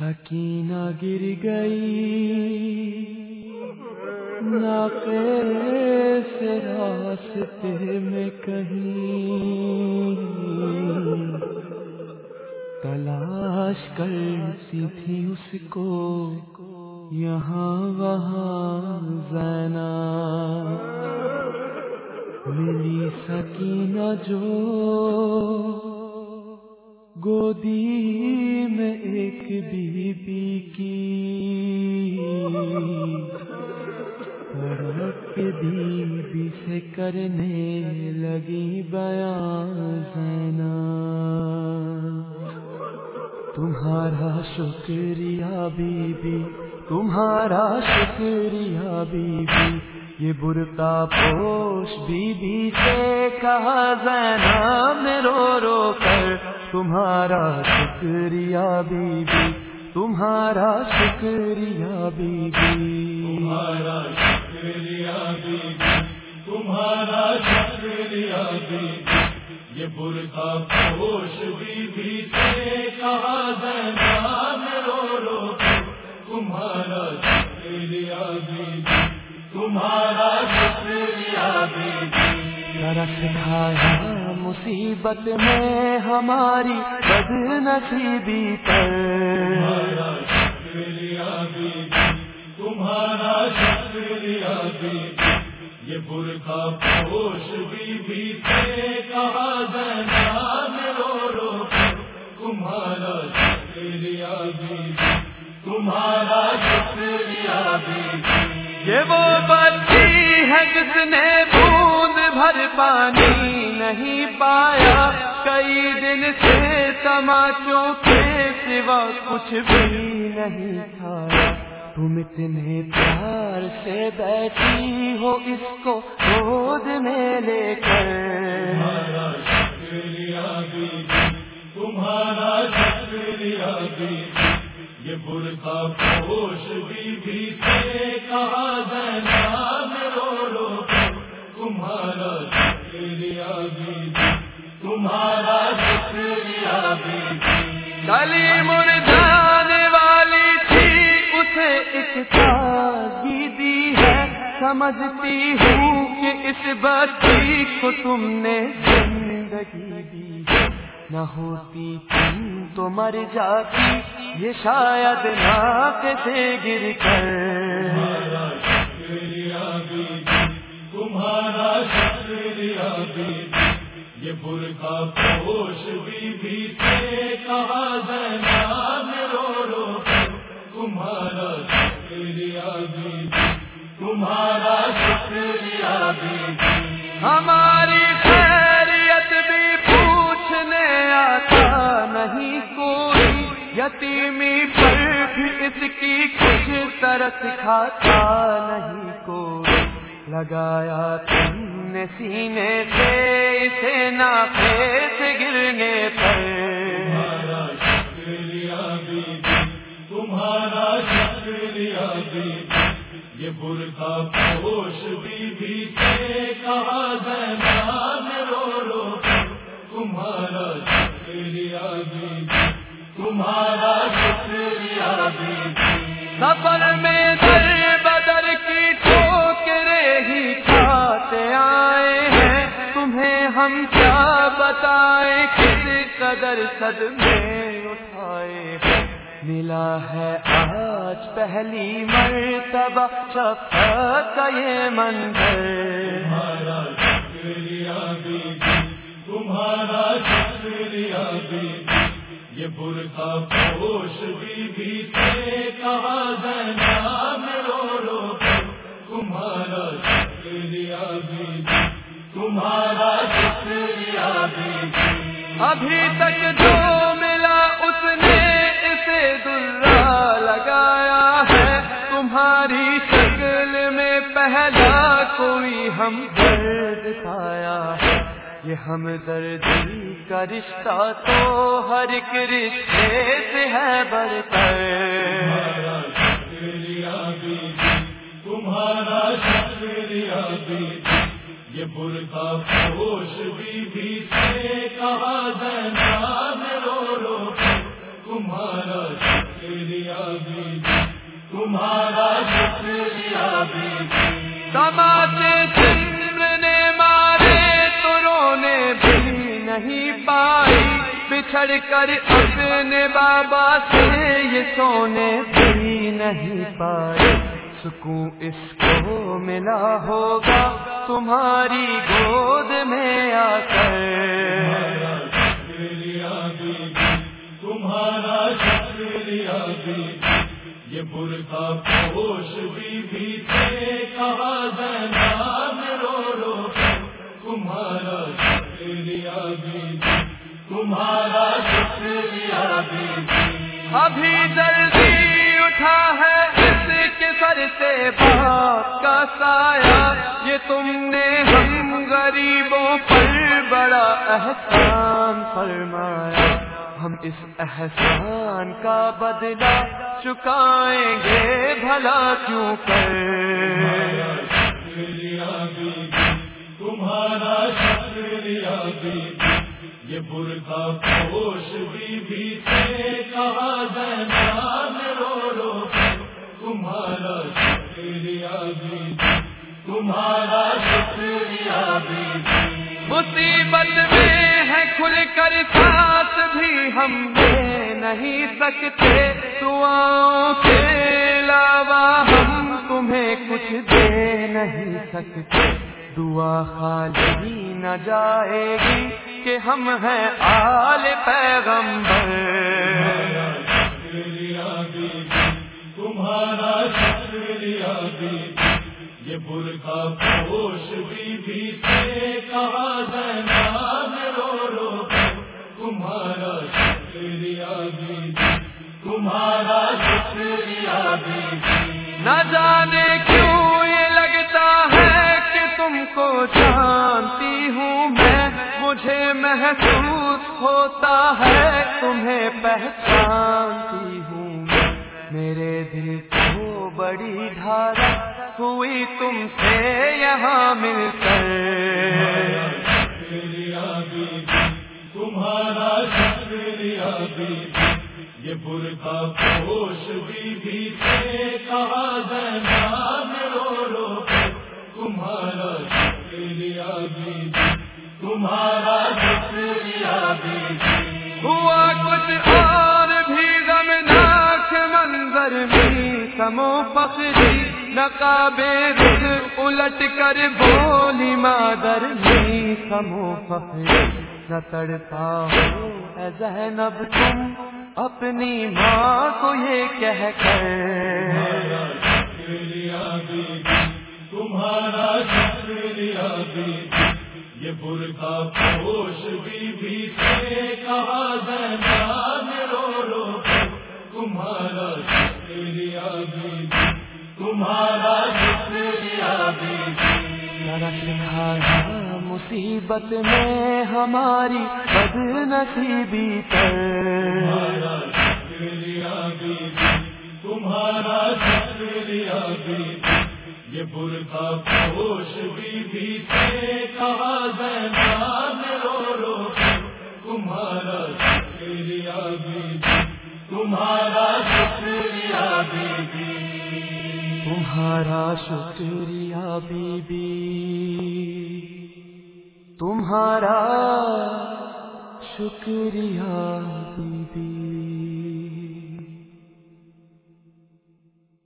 سکینہ گر گئی۔ سے راستے میں کہیں۔ تلاش کرتی تھی اس کو۔ یہاں وہاں زینا ملی سکینہ جو گودی میں ایک بی بی کی۔ بی بی سے کرنے لگی بیان زینا تمہارا شکریہ بی بی تمہارا شکریہ بی بی یہ برتا پوش بی بی سے کہا زینا میں رو رو کر تمہارا شکریہ بی بی تمہارا شکریہ بی بی تمہارا شکریہ بی بی تمہارا شکریہ بی بی یہ برقع پوش بی بی سے کہا زینان رو رو تمہارا شکریہ بی بی تمہارا شکریہ بی بی رکھ کھایا مصیبت میں ہماری بد نصیبی پر۔ تمہارا شکریہ بھی یہ برقع پوش بی بی سے کہا جان رو رو تمہارا شکریہ بھی تمہارا شکریہ بھی۔ یہ وہ بچی ہے جس نے بوند بھر پانی نہیں پایا۔ کئی دن سے تماچوں کے سوا کچھ بھی نہیں کھایا۔ تم اتنے پیار سے بیٹھی ہو اس کو گود میں لے کر۔ تمہارا شکریہ بھی یہ برقع پوش بی بی سے کہا جان تمہارا شکریہ گلی مر جانے والی تھی، اسے ایک تازگی دی ہے۔ سمجھتی ہوں کہ اس بچی کو تم نے زندگی دی نہ ہوتی تم تو مر جاتی، یہ شاید ناک سے گر کر برقع پوش بی بی سے کہا زینان رو رو تمہارا شکریہ بھی تمہارا شکریہ بھی ہماری خیریت بھی پوچھنے آتا نہیں کوئی، یتیمی پر بھی اس کی کچھ طرح کھاتا نہیں کوئی۔ لگایا تم نے سینے سے اسے نہ پیس گرنے پر۔ شکریہ بھی تمہارا شکریہ بھی یہ برقع پوش بی سے کہا زینان رو رو تمہارا شکریہ بھی تمہارا شکریہ بھی سفر میں قدر سد میں اٹھائے ملا ہے آج پہلی مرتبہ شفقت کا یہ منظر۔ تمہارا شکریہ بھی، تمہارا شکریہ بھی۔ یہ برقع پوش بی بی سے کہا زینان رو رو تمہارا شکریہ بھی، تمہارا شکریہ ابھی تک جو ملا اس نے اسے درا لگایا ہے۔ تمہاری شکل میں پہلا کوئی ہم درد کھایا ہے۔ یہ ہم درد کا رشتہ تو ہر ایک رشتے سے ہے برتر۔ تمہارا شکریہ بھی۔ یہ برقع پوش بی بی سے کہا زینان رو رو تمہارا شکریہ بیوی، تمہارا شکریہ بیوی۔ تماچے چندر نے مارے تو رونے بھی نہیں پائی۔ بچھڑ کر اپنے بابا سے یہ سونے بھی نہیں پائے سکون اس کو ملا ہوگا تمہاری گود میں آ کر۔ تمہارا شکریہ بیوی یہ برقع پوش بیوی سے کہا زینان رو رو تمہارا شکریہ بیوی تمہارا شکریہ بیوی ابھی جلدی اٹھا ہے۔ باپ کا سایہ، یہ تم نے ہم غریبوں پر بڑا احسان فرمایا۔ ہم اس احسان کا بدلہ چکائیں گے، بھلا کیوں کر؟ تمہارا شکریہ یہ برقع پوش بیوی تمہارا شکریہ مصیبت میں ہے کھل کر ساتھ بھی ہم دے نہیں سکتے دعاؤں کے علاوہ ہم تمہیں کچھ دے نہیں سکتے۔ دعا خالی نہ جائے گی کہ ہم ہیں آل پیغمبر۔ تمہارا شکریہ بیوی یہ برقع پوش بیوی سے کہا زینان رو رو تمہارا شکریہ بیوی تمہارا شکریہ بیوی نہ جانے کیوں یہ لگتا ہے کہ تم کو جانتی ہوں میں۔ مجھے محسوس ہوتا ہے تمہیں پہچانتی ہوں میرے دل بڑی دھارا ہوئی تم سے یہاں مل کر۔ تمہارا شکریہ یہ برقع پوش بیوی سے کہا زینان رو رو تمہارا شکریہ تمہارا شکریہ ہوا میں سمو فخری نقابے رخ الٹ کر بولی، مادر میں سمو فخری نہ تڑ پاؤ اے زینب تم اپنی ماں کو یہ کہہ کر۔ تمہارا شکریہ بیوی یہ برقع پوش بیوی سے کہا زینان تمہارا مصیبت میں ہماری بد نصیبی پر۔ تمہارا شکریہ یہ برقع پوش بیوی سے کہا زینان رو رو تمہارا شکریہ تمہارا تمہارا شکریہ بی بی تمہارا شکریہ بی بی